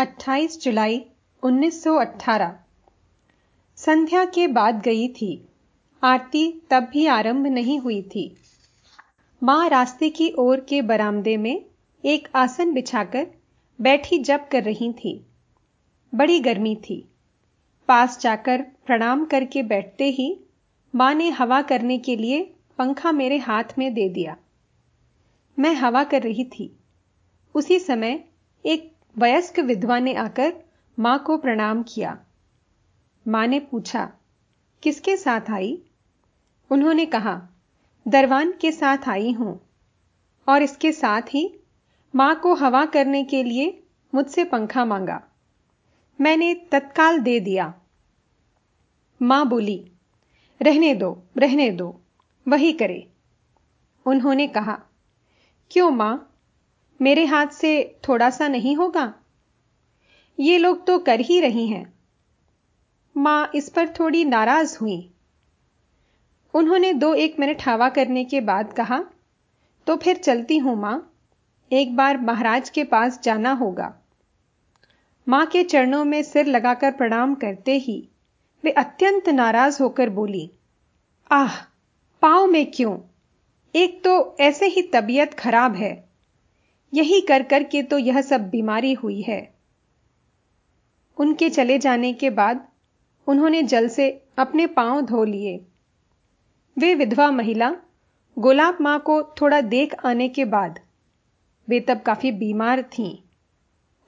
28 जुलाई 1918 संध्या के बाद गई थी। आरती तब भी आरंभ नहीं हुई थी। माँ रास्ते की ओर के बरामदे में एक आसन बिछाकर बैठी जप कर रही थी। बड़ी गर्मी थी। पास जाकर प्रणाम करके बैठते ही माँ ने हवा करने के लिए पंखा मेरे हाथ में दे दिया। मैं हवा कर रही थी। उसी समय एक वयस्क विधवा ने आकर माँ को प्रणाम किया। माँ ने पूछा, किसके साथ आई? उन्होंने कहा, दरवान के साथ आई हूँ। और इसके साथ ही माँ को हवा करने के लिए मुझसे पंखा मांगा। मैंने तत्काल दे दिया। माँ बोली, रहने दो रहने दो, वही करे। उन्होंने कहा, क्यों माँ? मेरे हाथ से थोड़ा सा नहीं होगा? ये लोग तो कर ही रही हैं। माँ इस पर थोड़ी नाराज़ हुई। उन्होंने दो एक मिनट हवा करने के बाद कहा तो फिर चलती हूँ माँ। एक बार महाराज के पास जाना होगा। माँ के चरणों में सिर लगाकर प्रणाम करते ही वे अत्यंत नाराज़ होकर बोली, आह, पाँव में क्यों? एक तो ऐसे ही तबीयत खराब है। यही कर कर के तो यह सब बीमारी हुई है। उनके चले जाने के बाद उन्होंने जल से अपने पाँव धो लिए। वे विधवा महिला, गोलाब माँ को थोड़ा देख आने के बाद वे तब काफ़ी बीमार थीं।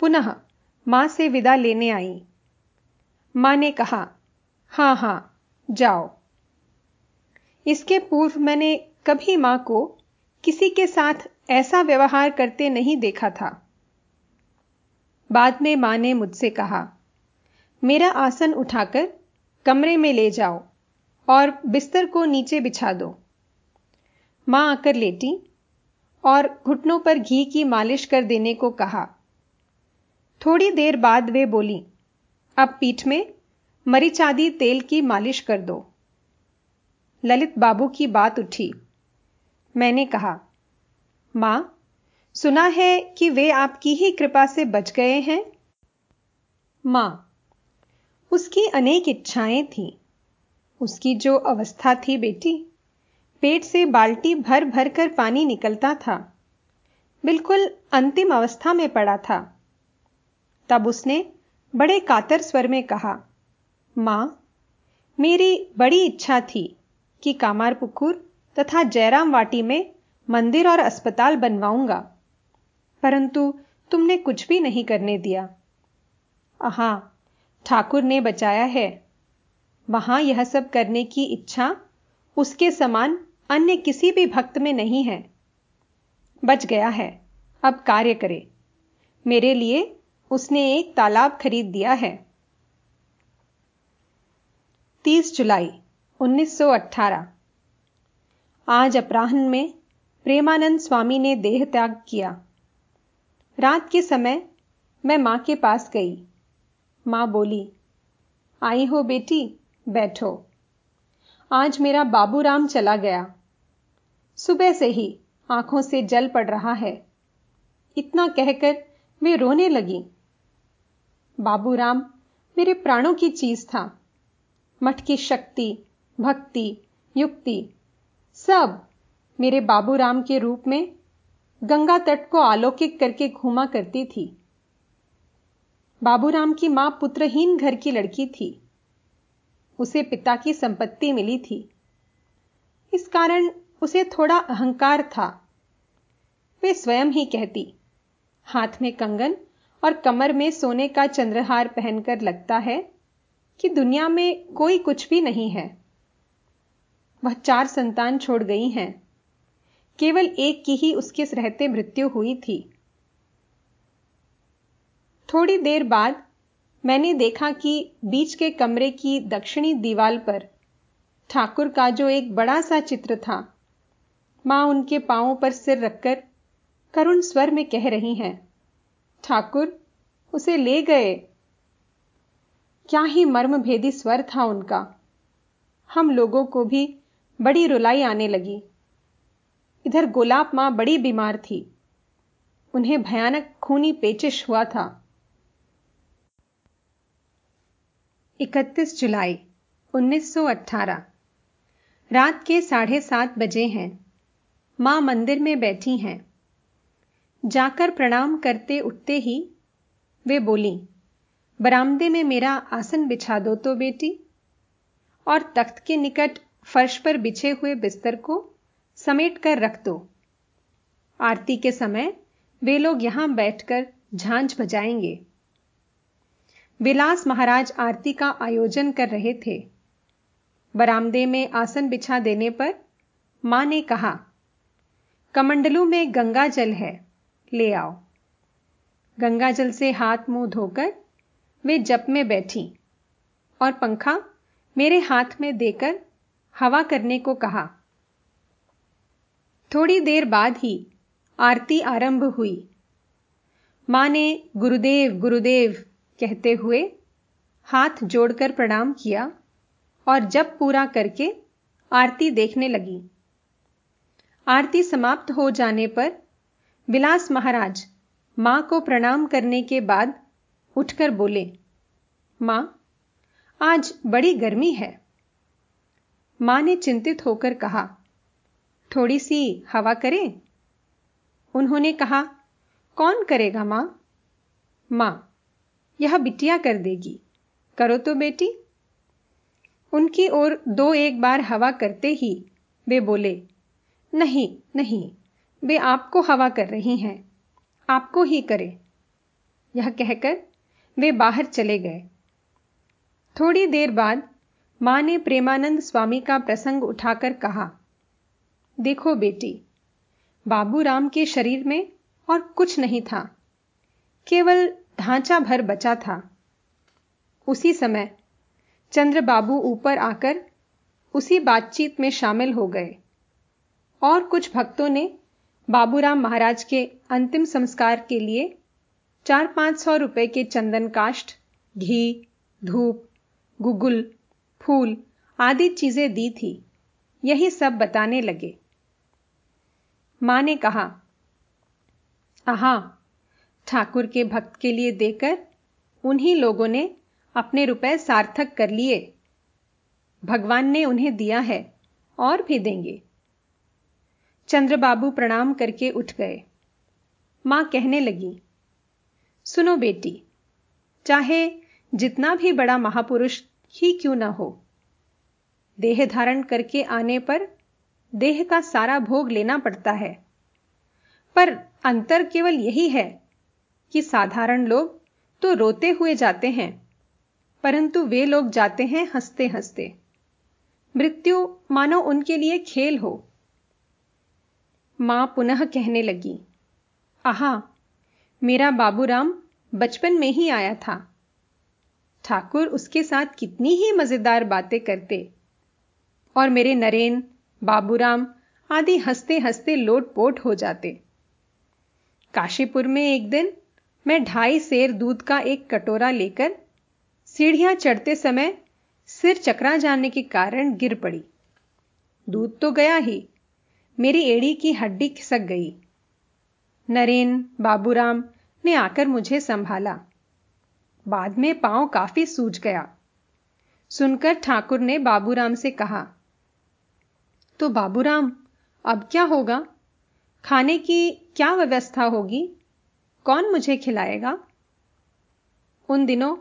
पुनः माँ से विदा लेने आई। माँ ने कहा, हाँ हाँ, जाओ। इसके पूर्व मैंने कभी माँ को किसी के साथ ऐसा व्यवहार करते नहीं देखा था। बाद में माँ ने मुझसे कहा, मेरा आसन उठाकर कमरे में ले जाओ और बिस्तर को नीचे बिछा दो। माँ आकर लेटी और घुटनों पर घी की मालिश कर देने को कहा। थोड़ी देर बाद वे बोली, अब पीठ में मरीचादी तेल की मालिश कर दो। ललित बाबू की बात उठी। मैंने कहा माँ, सुना है कि वे आपकी ही कृपा से बच गए हैं? माँ, उसकी अनेक इच्छाएँ थीं। उसकी जो अवस्था थी बेटी, पेट से बाल्टी भर भर कर पानी निकलता था। बिल्कुल अंतिम अवस्था में पड़ा था। तब उसने बड़े कातर स्वर में कहा, माँ, मेरी बड़ी इच्छा थी कि कामारपुकुर तथा जयराम वाटी में मंदिर और अस्पताल बनवाऊँगा। परंतु तुमने कुछ भी नहीं करने दिया। हाँ ठाकुर ने बचाया है। वहाँ यह सब करने की इच्छा उसके समान अन्य किसी भी भक्त में नहीं है। बच गया है। अब कार्य करे। मेरे लिए उसने एक तालाब खरीद दिया है। 30 जुलाई 1918 आज अपराह्न में प्रेमानंद स्वामी ने देह त्याग किया। रात के समय मैं माँ के पास गई। माँ बोली, आई हो बेटी, बैठो। आज मेरा बाबूराम चला गया। सुबह से ही आँखों से जल पड़ रहा है। इतना कहकर वे रोने लगी। बाबूराम मेरे प्राणों की चीज़ था। मठ की शक्ति, भक्ति, युक्ति सब मेरे बाबूराम के रूप में गंगा तट को अलौकिक करके घूमा करती थी। बाबूराम की माँ पुत्रहीन घर की लड़की थी। उसे पिता की संपत्ति मिली थी। इस कारण उसे थोड़ा अहंकार था। वे स्वयं ही कहती, हाथ में कंगन और कमर में सोने का चंद्रहार पहनकर लगता है कि दुनिया में कोई कुछ भी नहीं है। वह चार संतान छोड़ गई हैं। केवल एक की ही उसके रहते मृत्यु हुई थी। थोड़ी देर बाद मैंने देखा कि बीच के कमरे की दक्षिणी दीवाल पर ठाकुर का जो एक बड़ा सा चित्र था, माँ उनके पांवों पर सिर रखकर करुण स्वर में कह रही हैं, ठाकुर, उसे ले गए। क्या ही मर्म भेदी स्वर था उनका। हम लोगों को भी बड़ी रुलाई आने लगी। इधर गोलाब माँ बड़ी बीमार थी। उन्हें भयानक खूनी पेचिश हुआ था। इकतीस जुलाई 1918 रात के साढ़े सात बजे हैं। माँ मंदिर में बैठी हैं। जाकर प्रणाम करते उठते ही वे बोली, बरामदे में मेरा आसन बिछा दो तो बेटी, और तख्त के निकट फर्श पर बिछे हुए बिस्तर को समेट कर रख दो। आरती के समय वे लोग यहाँ बैठकर झांझ बजाएँगे। विलास महाराज आरती का आयोजन कर रहे थे। बरामदे में आसन बिछा देने पर माँ ने कहा, कमंडलू में गंगा जल है, ले आओ। गंगा जल से हाथ मुँह धोकर वे जप में बैठी और पंखा मेरे हाथ में देकर हवा करने को कहा थोड़ी देर बाद ही आरती आरंभ हुई। माँ ने, गुरुदेव गुरुदेव, कहते हुए हाथ जोड़कर प्रणाम किया और जब पूरा करके आरती देखने लगी। आरती समाप्त हो जाने पर विलास महाराज माँ को प्रणाम करने के बाद उठकर बोले, माँ, आज बड़ी गर्मी है। माँ ने चिंतित होकर कहा थोड़ी सी हवा करें? उन्होंने कहा, कौन करेगा माँ? माँ, यह बिटिया कर देगी। करो तो बेटी। उनकी ओर दो एक बार हवा करते ही वे बोले, नहीं नहीं, वे आपको हवा कर रही हैं। आपको ही करें। यह कहकर वे बाहर चले गए। थोड़ी देर बाद माँ ने प्रेमानंद स्वामी का प्रसंग उठाकर कहा देखो बेटी बाबूराम के शरीर में और कुछ नहीं था, केवल ढांचा भर बचा था। उसी समय चंद्रबाबू ऊपर आकर उसी बातचीत में शामिल हो गए और कुछ भक्तों ने बाबूराम महाराज के अंतिम संस्कार के लिए चार पाँच सौ रुपए के चंदन काष्ठ, घी, धूप, गुगुल, फूल आदि चीज़ें दी थी। यही सब बताने लगे। माँ ने कहा, आहा, ठाकुर के भक्त के लिए देकर उन्हीं लोगों ने अपने रुपए सार्थक कर लिए। भगवान ने उन्हें दिया है और भी देंगे चंद्रबाबू प्रणाम करके उठ गए। माँ कहने लगी, सुनो बेटी, चाहे जितना भी बड़ा महापुरुष ही क्यों ना हो। देह धारण करके आने पर देह का सारा भोग लेना पड़ता है। पर अंतर केवल यही है कि साधारण लोग तो रोते हुए जाते हैं, परंतु वे लोग जाते हैं हँसते हँसते मृत्यु मानो उनके लिए खेल हो। माँ पुनः कहने लगी, आहा, मेरा बाबूराम बचपन में ही आया था। ठाकुर उसके साथ कितनी ही मज़ेदार बातें करते और मेरे नरेन बाबूराम आदि हँसते हँसते लोटपोट हो जाते। काशीपुर में एक दिन मैं ढाई सेर दूध का एक कटोरा लेकर सीढ़ियाँ चढ़ते समय सिर चकरा जाने के कारण गिर पड़ी। दूध तो गया ही, मेरी एड़ी की हड्डी खिसक गई। नरेन, बाबूराम ने आकर मुझे संभाला। बाद में पाँव काफ़ी सूज गया। सुनकर ठाकुर ने बाबूराम से कहा तो बाबूराम, अब क्या होगा? खाने की क्या व्यवस्था होगी? कौन मुझे खिलाएगा? उन दिनों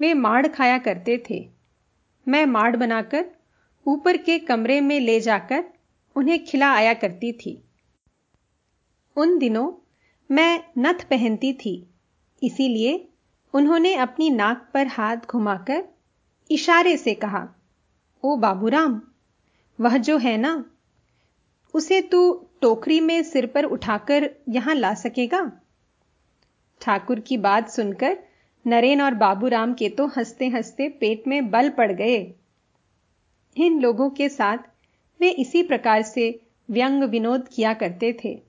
वे माड़ खाया करते थे। मैं माड़ बनाकर ऊपर के कमरे में ले जाकर उन्हें खिला आया करती थी। उन दिनों मैं नथ पहनती थी, इसीलिए उन्होंने अपनी नाक पर हाथ घुमाकर इशारे से कहा, ओ बाबूराम वह जो है ना, उसे तू टोकरी में सिर पर उठाकर यहाँ ला सकेगा? ठाकुर की बात सुनकर नरेन और बाबूराम के तो हँसते हँसते पेट में बल पड़ गए। इन लोगों के साथ वे इसी प्रकार से व्यंग विनोद किया करते थे।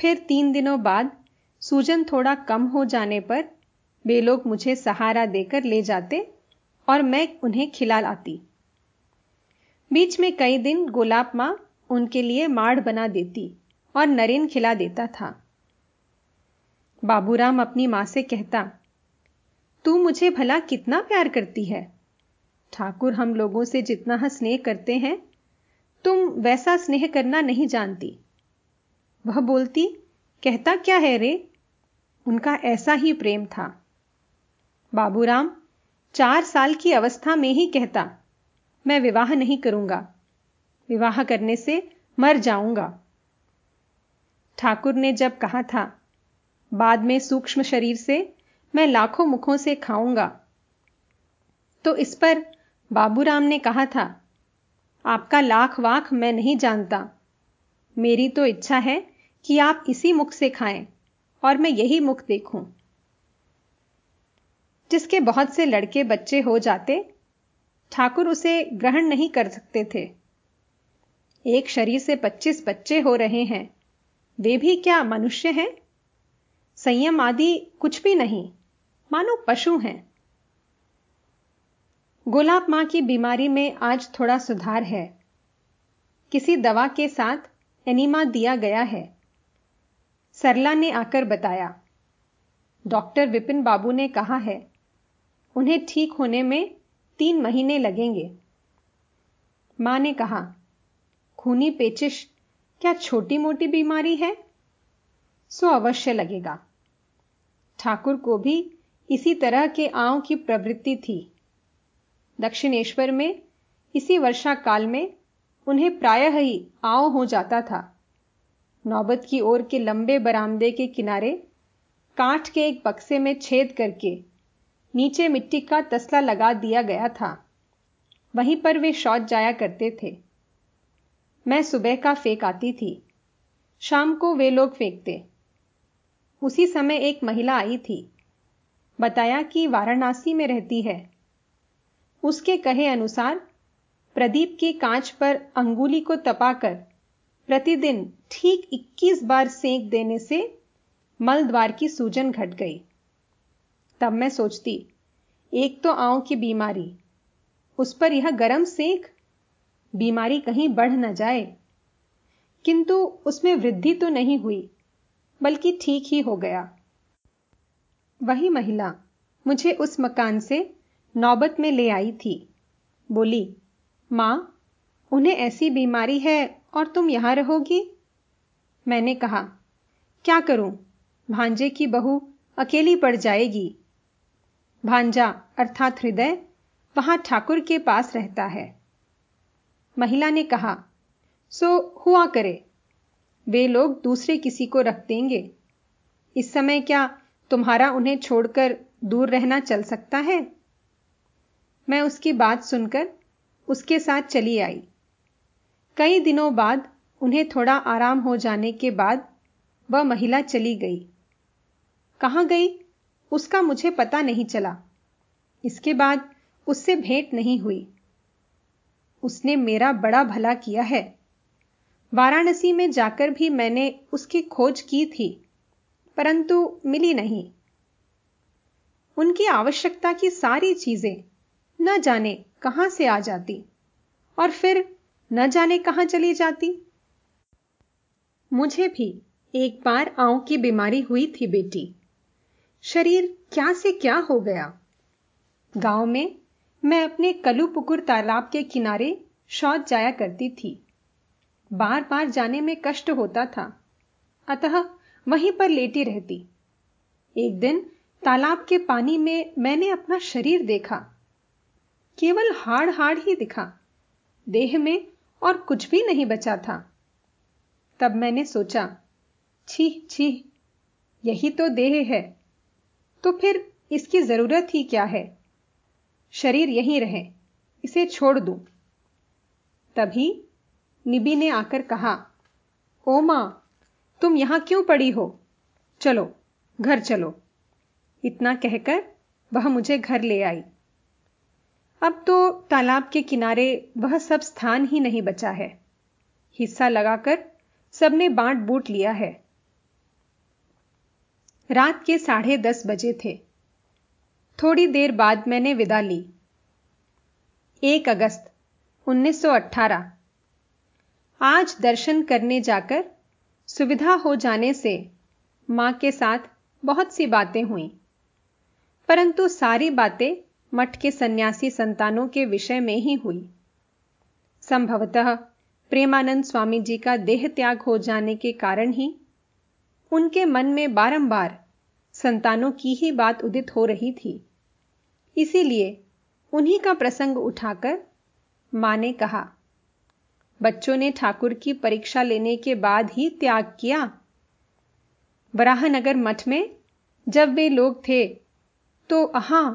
फिर तीन दिनों बाद सूजन थोड़ा कम हो जाने पर वे लोग मुझे सहारा देकर ले जाते और मैं उन्हें खिला लाती। बीच में कई दिन गोलाब माँ उनके लिए माड़ बना देती और नरेन खिला देता था। बाबूराम अपनी माँ से कहता, तू मुझे भला कितना प्यार करती है। ठाकुर हम लोगों से जितना स्नेह करते हैं, तुम वैसा स्नेह करना नहीं जानती। वह बोलती, कहता क्या है रे? उनका ऐसा ही प्रेम था। बाबूराम चार साल की अवस्था में ही कहता मैं विवाह नहीं करूँगा। विवाह करने से मर जाऊँगा। ठाकुर ने जब कहा था, बाद में सूक्ष्म शरीर से मैं लाखों मुखों से खाऊँगा। तो इस पर बाबूराम ने कहा था, आपका लाख वाख मैं नहीं जानता। मेरी तो इच्छा है कि आप इसी मुख से खाएँ और मैं यही मुख देखूँ। जिसके बहुत से लड़के बच्चे हो जाते ठाकुर उसे ग्रहण नहीं कर सकते थे। एक शरीर से पच्चीस बच्चे हो रहे हैं। वे भी क्या मनुष्य हैं? संयम आदि कुछ भी नहीं। मानो पशु हैं। गोलाब माँ की बीमारी में आज थोड़ा सुधार है। किसी दवा के साथ एनीमा दिया गया है। सरला ने आकर बताया। डॉक्टर विपिन बाबू ने कहा है, उन्हें ठीक होने में तीन महीने लगेंगे। माँ ने कहा, खूनी पेचिश, क्या छोटी मोटी बीमारी है? सो अवश्य लगेगा। ठाकुर को भी इसी तरह के आंव की प्रवृत्ति थी। दक्षिणेश्वर में, इसी वर्षा काल में, उन्हें प्रायः ही आव हो जाता था। नौबत की ओर के लंबे बरामदे के किनारे, काठ के एक बक्से में छेद करके नीचे मिट्टी का तसला लगा दिया गया था। वहीं पर वे शौच जाया करते थे। मैं सुबह का फेंक आती थी। शाम को वे लोग फेंकते। उसी समय एक महिला आई थी। बताया कि वाराणसी में रहती है। उसके कहे अनुसार, प्रदीप की कांच पर अंगुली को तपाकर प्रतिदिन ठीक 21 बार सेंक देने से मल द्वार की सूजन घट गई। तब मैं सोचती, एक तो आंव की बीमारी, उस पर यह गरम सेक, बीमारी कहीं बढ़ न जाए। किंतु उसमें वृद्धि तो नहीं हुई, बल्कि ठीक ही हो गया। वही महिला मुझे उस मकान से नौबत में ले आई थी। बोली, माँ, उन्हें ऐसी बीमारी है और तुम यहाँ रहोगी? मैंने कहा, क्या करूँ? भांजे की बहू अकेली पड़ जाएगी। भांजा अर्थात हृदय वहाँ ठाकुर के पास रहता है। महिला ने कहा, सो, हुआ करे। वे लोग दूसरे किसी को रख देंगे। इस समय क्या तुम्हारा उन्हें छोड़कर दूर रहना चल सकता है? मैं उसकी बात सुनकर उसके साथ चली आई। कई दिनों बाद उन्हें थोड़ा आराम हो जाने के बाद वह महिला चली गई। कहाँ गई? उसका मुझे पता नहीं चला। इसके बाद उससे भेंट नहीं हुई। उसने मेरा बड़ा भला किया है। वाराणसी में जाकर भी मैंने उसकी खोज की थी, परंतु मिली नहीं। उनकी आवश्यकता की सारी चीज़ें न जाने कहाँ से आ जाती और फिर न जाने कहाँ चली जाती। मुझे भी एक बार आंव की बीमारी हुई थी, बेटी। शरीर क्या से क्या हो गया? गाँव में मैं अपने कलू पुकुर तालाब के किनारे शौच जाया करती थी। बार बार जाने में कष्ट होता था। अतः वहीं पर लेटी रहती। एक दिन तालाब के पानी में मैंने अपना शरीर देखा। केवल हाड़ हाड़ ही दिखा। देह में और कुछ भी नहीं बचा था। तब मैंने सोचा, छी छी, यही तो देह है। तो फिर इसकी ज़रूरत ही क्या है? शरीर यहीं रहे, इसे छोड़ दूँ। तभी निबी ने आकर कहा, ओ माँ, तुम यहाँ क्यों पड़ी हो? चलो, घर चलो। इतना कहकर वह मुझे घर ले आई। अब तो तालाब के किनारे वह सब स्थान ही नहीं बचा है। हिस्सा लगाकर सबने बांट बूट लिया है। रात के साढ़े दस बजे थे। थोड़ी देर बाद मैंने विदा ली। एक अगस्त 1918 आज दर्शन करने जाकर, सुविधा हो जाने से माँ के साथ बहुत सी बातें हुई। परंतु सारी बातें मठ के सन्यासी संतानों के विषय में ही हुई। संभवतः प्रेमानंद स्वामी जी का देह त्याग हो जाने के कारण ही उनके मन में बारंबार संतानों की ही बात उदित हो रही थी। इसीलिए उन्हीं का प्रसंग उठाकर माँ ने कहा, बच्चों ने ठाकुर की परीक्षा लेने के बाद ही त्याग किया। वराहनगर मठ में जब वे लोग थे तो अहां,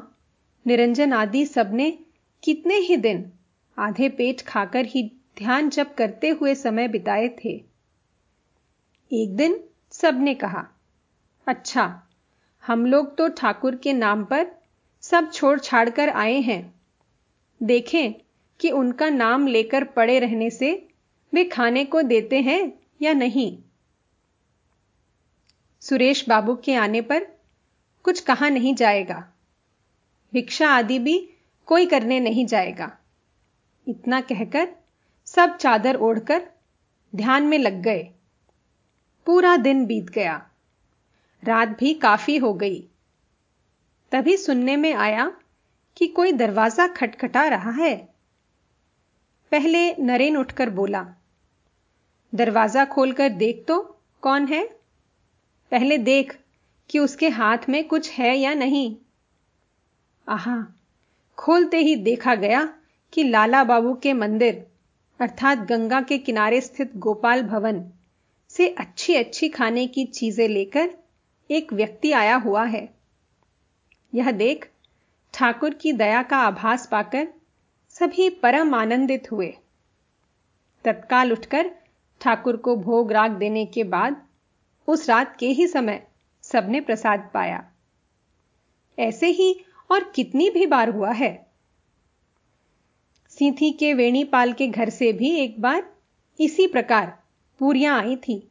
निरंजन आदि सबने कितने ही दिन आधे पेट खाकर ही ध्यान जप करते हुए समय बिताए थे। एक दिन सबने कहा अच्छा हम लोग तो ठाकुर के नाम पर सब छोड़ छाड़ कर आए हैं। देखें कि उनका नाम लेकर पड़े रहने से वे खाने को देते हैं या नहीं? सुरेश बाबू के आने पर कुछ कहा नहीं जाएगा। भिक्षा आदि भी कोई करने नहीं जाएगा। इतना कहकर सब चादर ओढ़कर ध्यान में लग गए। पूरा दिन बीत गया। रात भी काफ़ी हो गई। तभी सुनने में आया कि कोई दरवाज़ा खटखटा रहा है। पहले नरेन उठकर बोला, दरवाज़ा खोलकर देख तो कौन है? पहले देख कि उसके हाथ में कुछ है या नहीं। आहा, खोलते ही देखा गया कि लाला बाबू के मंदिर, अर्थात गंगा के किनारे स्थित गोपाल भवन से अच्छी अच्छी खाने की चीज़ें लेकर एक व्यक्ति आया हुआ है। यह देख ठाकुर की दया का आभास पाकर सभी परम आनंदित हुए। तत्काल उठकर ठाकुर को भोग राग देने के बाद उस रात के ही समय सबने प्रसाद पाया। ऐसे ही और कितनी भी बार हुआ है। सीथी के वेणीपाल के घर से भी एक बार इसी प्रकार पूरियाँ आई थी।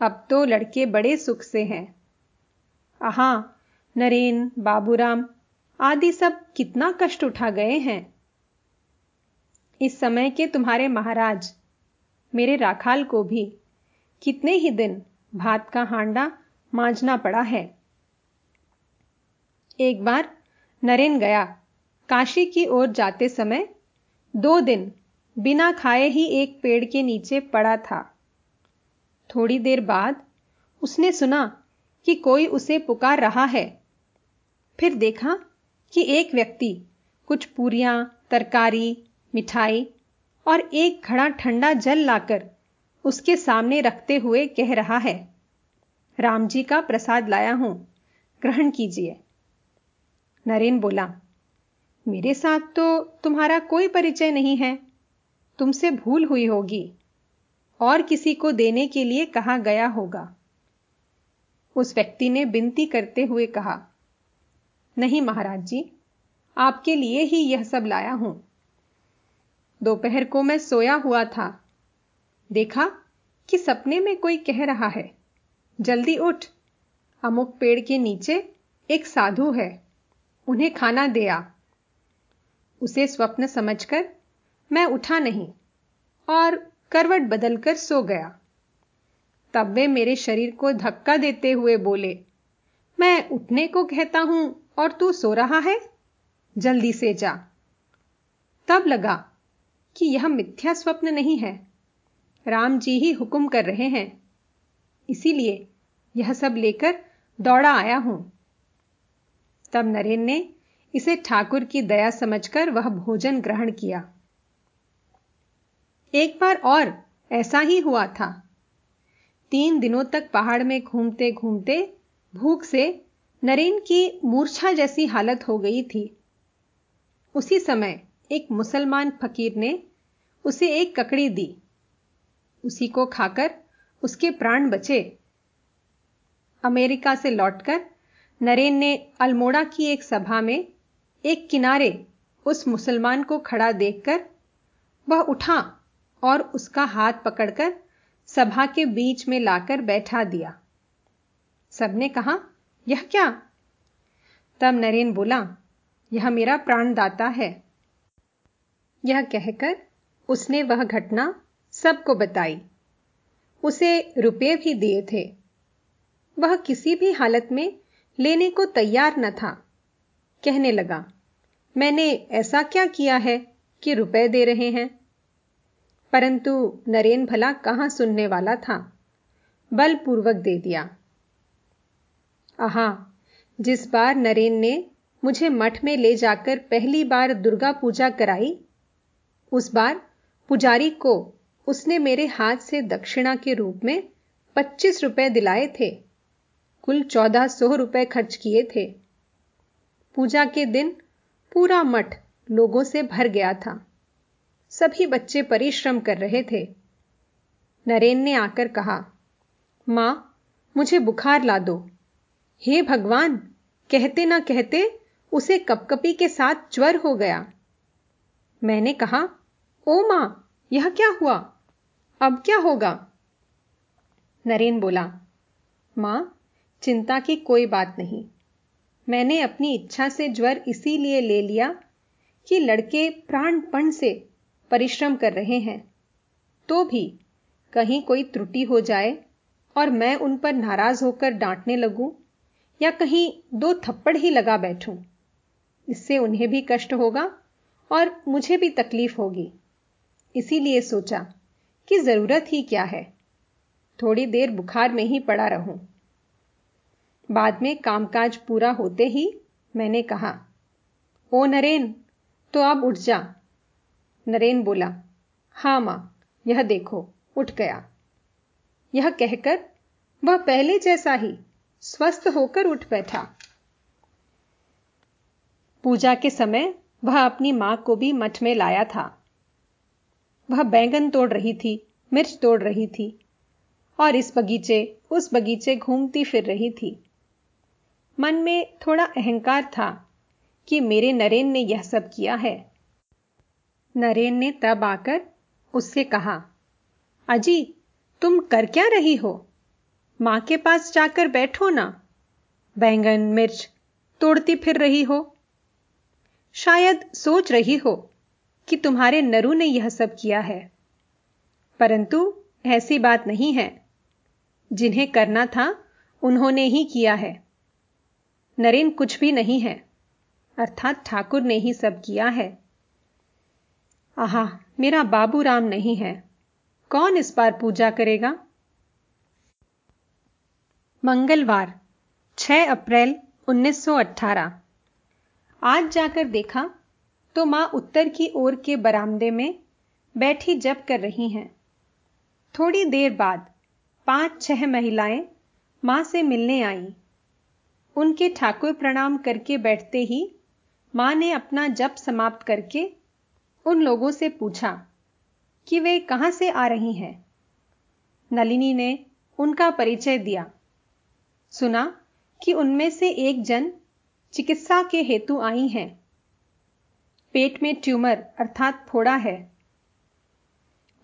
अब तो लड़के बड़े सुख से हैं। आहा, नरेन, बाबूराम आदि सब कितना कष्ट उठा गए हैं। इस समय के तुम्हारे महाराज, मेरे राखाल को भी कितने ही दिन भात का हांडा मांझना पड़ा है। एक बार नरेन गया, काशी की ओर जाते समय दो दिन बिना खाए ही एक पेड़ के नीचे पड़ा था। थोड़ी देर बाद उसने सुना कि कोई उसे पुकार रहा है। फिर देखा कि एक व्यक्ति कुछ पूरियाँ, तरकारी, मिठाई और एक घड़ा ठंडा जल लाकर उसके सामने रखते हुए कह रहा है, राम जी का प्रसाद लाया हूँ, ग्रहण कीजिए। नरेन बोला, मेरे साथ तो तुम्हारा कोई परिचय नहीं है। तुमसे भूल हुई होगी। और किसी को देने के लिए कहा गया होगा। उस व्यक्ति ने विनती करते हुए कहा, नहीं महाराज जी, आपके लिए ही यह सब लाया हूँ। दोपहर को मैं सोया हुआ था। देखा कि सपने में कोई कह रहा है, जल्दी उठ। अमुक पेड़ के नीचे एक साधु है, उन्हें खाना दिया। उसे स्वप्न समझकर मैं उठा नहीं और करवट बदलकर सो गया। तब वे मेरे शरीर को धक्का देते हुए बोले, मैं उठने को कहता हूँ और तू सो रहा है? जल्दी से जा। तब लगा कि यह मिथ्या स्वप्न नहीं है। राम जी ही हुक्म कर रहे हैं। इसीलिए यह सब लेकर दौड़ा आया हूँ। तब नरेन ने इसे ठाकुर की दया समझकर वह भोजन ग्रहण किया। एक बार और, ऐसा ही हुआ था। तीन दिनों तक पहाड़ में घूमते घूमते भूख से नरेन की मूर्छा जैसी हालत हो गई थी। उसी समय एक मुसलमान फकीर ने उसे एक ककड़ी दी। उसी को खाकर उसके प्राण बचे। अमेरिका से लौटकर नरेन ने अल्मोड़ा की एक सभा में एक किनारे उस मुसलमान को खड़ा देखकर वह उठा और उसका हाथ पकड़कर सभा के बीच में लाकर बैठा दिया। सबने कहा, यह क्या? तब नरेन बोला, यह मेरा प्राणदाता है। यह कहकर उसने वह घटना सबको बताई। उसे रुपए भी दिए थे। वह किसी भी हालत में लेने को तैयार न था। कहने लगा, मैंने ऐसा क्या किया है कि रुपए दे रहे हैं? परंतु नरेन भला कहाँ सुनने वाला था? बलपूर्वक दे दिया। आहा, जिस बार नरेन ने मुझे मठ में ले जाकर पहली बार दुर्गा पूजा कराई, उस बार पुजारी को उसने मेरे हाथ से दक्षिणा के रूप में पच्चीस रुपए दिलाए थे। कुल चौदह सौ रुपए खर्च किए थे। पूजा के दिन पूरा मठ लोगों से भर गया था। सभी बच्चे परिश्रम कर रहे थे। नरेन ने आकर कहा, माँ, मुझे बुखार ला दो। हे भगवान, कहते ना कहते उसे कपकपी के साथ ज्वर हो गया। मैंने कहा, ओ माँ, यह क्या हुआ? अब क्या होगा? नरेन बोला, माँ, चिंता की कोई बात नहीं। मैंने अपनी इच्छा से ज्वर इसीलिए ले लिया कि लड़के प्राणपण से परिश्रम कर रहे हैं। तो भी कहीं कोई त्रुटि हो जाए और मैं उन पर नाराज़ होकर डांटने लगूं या कहीं दो थप्पड़ ही लगा बैठूं, इससे उन्हें भी कष्ट होगा और मुझे भी तकलीफ़ होगी। इसीलिए सोचा कि ज़रूरत ही क्या है। थोड़ी देर बुखार में ही पड़ा रहूँ। बाद में कामकाज पूरा होते ही मैंने कहा, ओ नरेन तो अब उठ जा। नरेन बोला, हाँ माँ, यह देखो, उठ गया। यह कहकर वह पहले जैसा ही स्वस्थ होकर उठ बैठा। पूजा के समय वह अपनी माँ को भी मठ में लाया था। वह बैंगन तोड़ रही थी, मिर्च तोड़ रही थी और इस बगीचे, उस बगीचे घूमती फिर रही थी। मन में थोड़ा अहंकार था कि मेरे नरेन ने यह सब किया है। नरेन ने तब आकर उससे कहा, अजी, तुम कर क्या रही हो? माँ के पास जाकर बैठो ना। बैंगन, मिर्च, तोड़ती फिर रही हो। शायद सोच रही हो कि तुम्हारे नरु ने यह सब किया है। परंतु ऐसी बात नहीं है। जिन्हें करना था, उन्होंने ही किया है। नरेन कुछ भी नहीं है। अर्थात ठाकुर ने ही सब किया है। आहा, मेरा बाबू राम नहीं है। कौन इस बार पूजा करेगा? मंगलवार 6 अप्रैल 1918 आज जाकर देखा तो माँ उत्तर की ओर के बरामदे में बैठी जप कर रही हैं। थोड़ी देर बाद पाँच, छह महिलाएँ माँ से मिलने आईं। उनके ठाकुर प्रणाम करके बैठते ही माँ ने अपना जप समाप्त करके उन लोगों से पूछा कि वे कहाँ से आ रही हैं। नलिनी ने उनका परिचय दिया। सुना कि उनमें से एक जन चिकित्सा के हेतु आई हैं। पेट में ट्यूमर अर्थात फोड़ा है।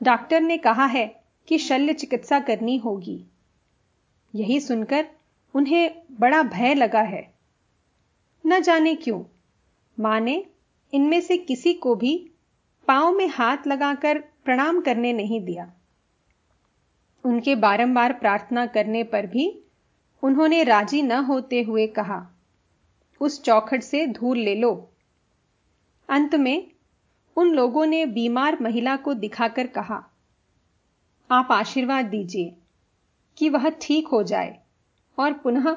डॉक्टर ने कहा है कि शल्य चिकित्सा करनी होगी। यही सुनकर उन्हें बड़ा भय लगा है। न जाने क्यों, माँ ने इनमें से किसी को भी पाँव में हाथ लगाकर प्रणाम करने नहीं दिया। उनके बारंबार प्रार्थना करने पर भी उन्होंने राज़ी न होते हुए कहा, उस चौखट से धूल ले लो। अंत में उन लोगों ने बीमार महिला को दिखाकर कहा, आप आशीर्वाद दीजिए कि वह ठीक हो जाए और पुनः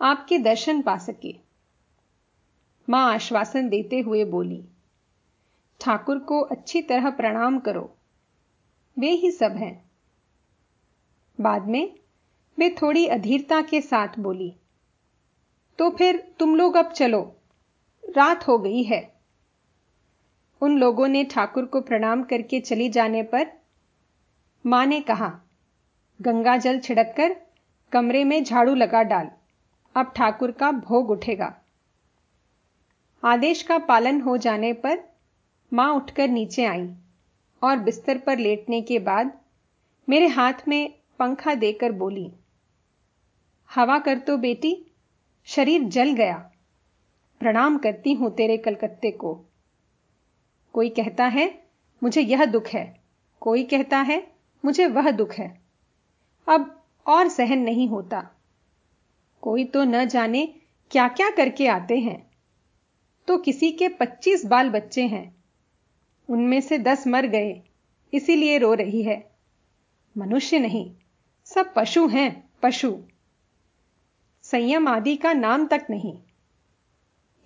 आपके दर्शन पा सके। माँ आश्वासन देते हुए बोली ठाकुर को अच्छी तरह प्रणाम करो। वे ही सब हैं। बाद में वे थोड़ी अधीरता के साथ बोली तो फिर तुम लोग अब चलो। रात हो गई है उन लोगों ने ठाकुर को प्रणाम करके चली जाने पर माँ ने कहा, गंगा जल छिड़ककर कमरे में झाड़ू लगा डाल। अब ठाकुर का भोग उठेगा। आदेश का पालन हो जाने पर माँ उठकर नीचे आई और बिस्तर पर लेटने के बाद मेरे हाथ में पंखा देकर बोली, हवा कर तो बेटी, शरीर जल गया। प्रणाम करती हूँ तेरे कलकत्ते को। कोई कहता है, मुझे यह दुख है। कोई कहता है, मुझे वह दुख है। अब और सहन नहीं होता। कोई तो न जाने क्या क्या करके आते हैं। तो किसी के पच्चीस बाल बच्चे हैं। उनमें से दस मर गए, इसीलिए रो रही है। मनुष्य नहीं, सब पशु हैं, पशु। संयम आदि का नाम तक नहीं।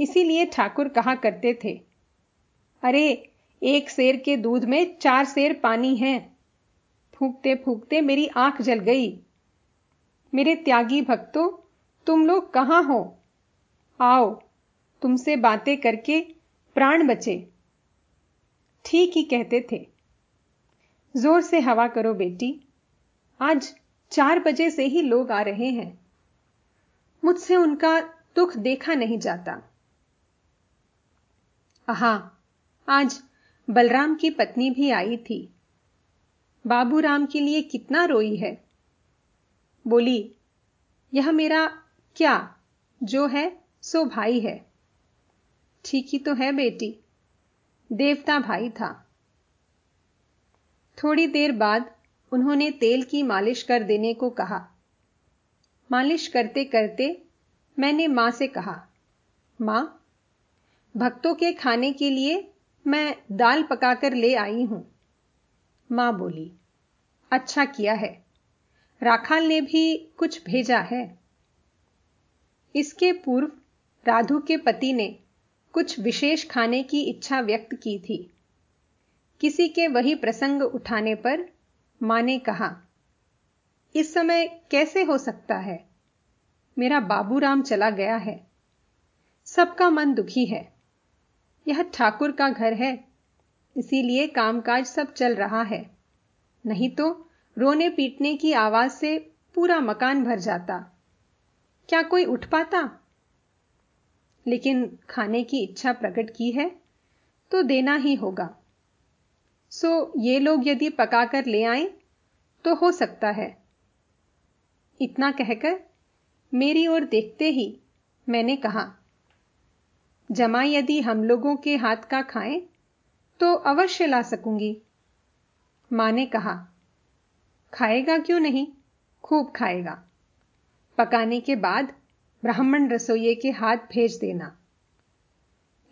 इसीलिए ठाकुर कहा करते थे, अरे, एक शेर के दूध में चार शेर पानी है। फूकते फूकते मेरी आँख जल गई। मेरे त्यागी भक्तों, तुम लोग कहाँ हो? आओ, तुमसे बातें करके प्राण बचे। ठीक ही कहते थे। ज़ोर से हवा करो बेटी। आज चार बजे से ही लोग आ रहे हैं। मुझसे उनका दुख देखा नहीं जाता। हाँ आज बलराम की पत्नी भी आई थी। बाबूराम के लिए कितना रोई है। बोली, यह मेरा क्या, जो है, सो भाई है। ठीक ही तो है बेटी। देवता भाई था। थोड़ी देर बाद उन्होंने तेल की मालिश कर देने को कहा। मालिश करते करते मैंने माँ से कहा, माँ, भक्तों के खाने के लिए मैं दाल पकाकर ले आई हूँ। माँ बोली अच्छा किया है। राखाल ने भी कुछ भेजा है। इसके पूर्व राधु के पति ने कुछ विशेष खाने की इच्छा व्यक्त की थी। किसी के वही प्रसंग उठाने पर माँ ने कहा, इस समय कैसे हो सकता है? मेरा बाबूराम चला गया है। सबका मन दुखी है। यह ठाकुर का घर है, इसीलिए कामकाज सब चल रहा है। नहीं तो रोने पीटने की आवाज़ से पूरा मकान भर जाता। क्या कोई उठ पाता? लेकिन खाने की इच्छा प्रकट की है तो देना ही होगा। सो ये लोग यदि पकाकर ले आए तो हो सकता है। इतना कहकर मेरी ओर देखते ही मैंने कहा, जमा यदि हम लोगों के हाथ का खाएँ तो अवश्य ला सकूँगी। माँ ने कहा, खाएगा क्यों नहीं? खूब खाएगा। पकाने के बाद ब्राह्मण रसोइये के हाथ भेज देना।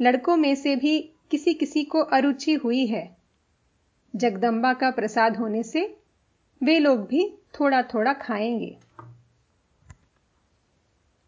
लड़कों में से भी किसी किसी को अरुचि हुई है। जगदंबा का प्रसाद होने से वे लोग भी थोड़ा थोड़ा खाएँगे।